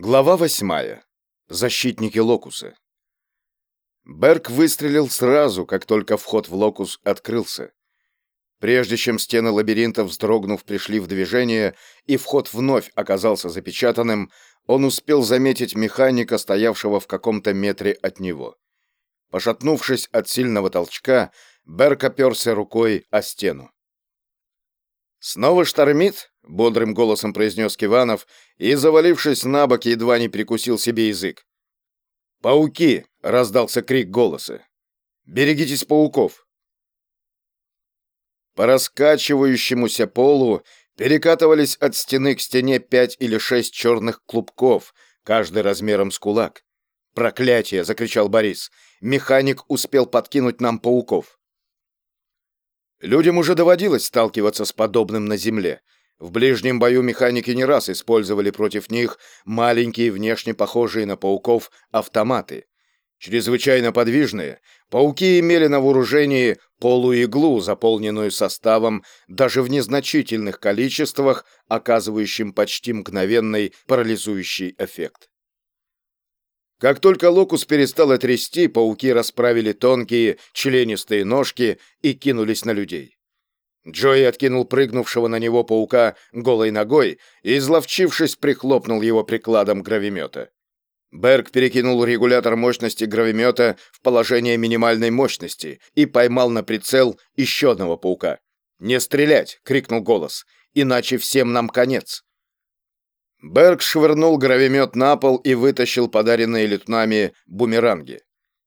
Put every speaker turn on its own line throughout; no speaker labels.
Глава восьмая. Защитники Локуса. Берг выстрелил сразу, как только вход в Локус открылся. Прежде чем стены лабиринта, вздрогнув, пришли в движение, и вход вновь оказался запечатанным, он успел заметить механика, стоявшего в каком-то метре от него. Пошатнувшись от сильного толчка, Берг оперся рукой о стену. «Снова штормит?» — бодрым голосом произнес Киванов и, завалившись на бок, едва не прикусил себе язык. «Пауки!» — раздался крик голоса. «Берегитесь пауков!» По раскачивающемуся полу перекатывались от стены к стене пять или шесть черных клубков, каждый размером с кулак. «Проклятие!» — закричал Борис. «Механик успел подкинуть нам пауков!» Людям уже доводилось сталкиваться с подобным на Земле. В ближнем бою механики не раз использовали против них маленькие, внешне похожие на пауков, автоматы. Чрезвычайно подвижные, пауки имели на вооружении полуиглу, заполненную составом даже в незначительных количествах, оказывающим почти мгновенный парализующий эффект. Как только локус перестал трясти, пауки расправили тонкие, членистые ножки и кинулись на людей. Джои откинул прыгнувшего на него паука голой ногой и, изловчившись, прихлопнул его прикладом гравимета. Берг перекинул регулятор мощности гравимета в положение минимальной мощности и поймал на прицел еще одного паука. «Не стрелять!» — крикнул голос. «Иначе всем нам конец!» Берг швырнул гравимет на пол и вытащил подаренные летунами бумеранги.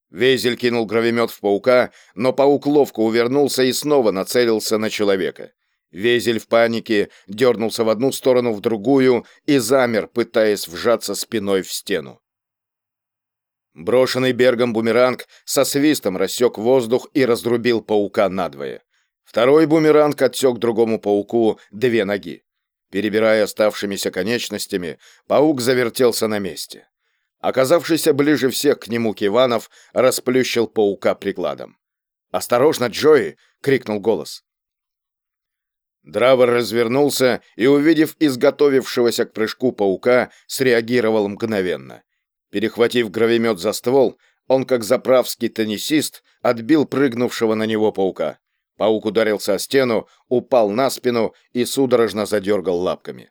Вейзель кинул гравимет в паука, но паук ловко увернулся и снова нацелился на человека. Везель в панике дернулся в одну сторону, в другую и замер, пытаясь вжаться спиной в стену. Брошенный Бергом бумеранг со свистом рассек воздух и разрубил паука надвое. Второй бумеранг отсек другому пауку две ноги. Перебирая оставшимися конечностями, паук завертелся на месте. Оказавшийся ближе всех к нему Киванов расплющил паука прикладом. «Осторожно, Джои!» — крикнул голос. Дравер развернулся и, увидев изготовившегося к прыжку паука, среагировал мгновенно. Перехватив гравимет за ствол, он, как заправский теннисист, отбил прыгнувшего на него паука. Паук ударился о стену, упал на спину и судорожно задергал лапками.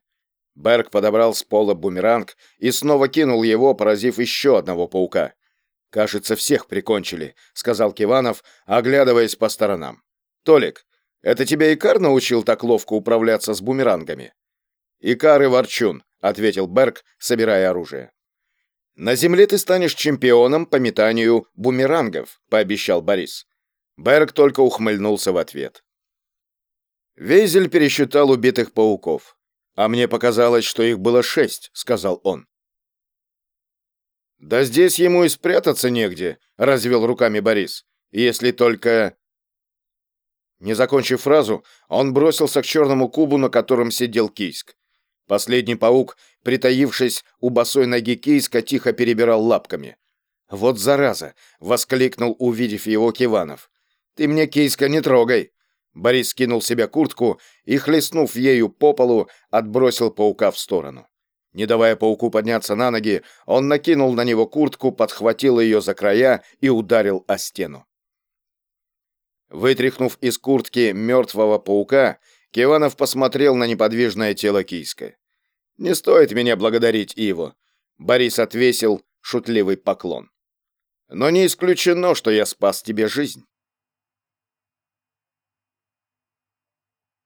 Берг подобрал с пола бумеранг и снова кинул его, поразив еще одного паука. «Кажется, всех прикончили», — сказал Киванов, оглядываясь по сторонам. «Толик, это тебя Икар научил так ловко управляться с бумерангами?» «Икар и Ворчун», — ответил Берг, собирая оружие. «На земле ты станешь чемпионом по метанию бумерангов», — пообещал Борис. Берг только ухмыльнулся в ответ. Вейзель пересчитал убитых пауков. «А мне показалось, что их было шесть», — сказал он. «Да здесь ему и спрятаться негде», — развел руками Борис. «Если только...» Не закончив фразу, он бросился к черному кубу, на котором сидел Кийск. Последний паук, притаившись у босой ноги Кийска, тихо перебирал лапками. «Вот зараза!» — воскликнул, увидев его Киванов. «Ты мне, киска, не трогай!» Борис скинул себе куртку и, хлестнув ею по полу, отбросил паука в сторону. Не давая пауку подняться на ноги, он накинул на него куртку, подхватил ее за края и ударил о стену. Вытряхнув из куртки мертвого паука, Киванов посмотрел на неподвижное тело киска. «Не стоит меня благодарить, Иво», — Борис отвесил шутливый поклон. «Но не исключено, что я спас тебе жизнь».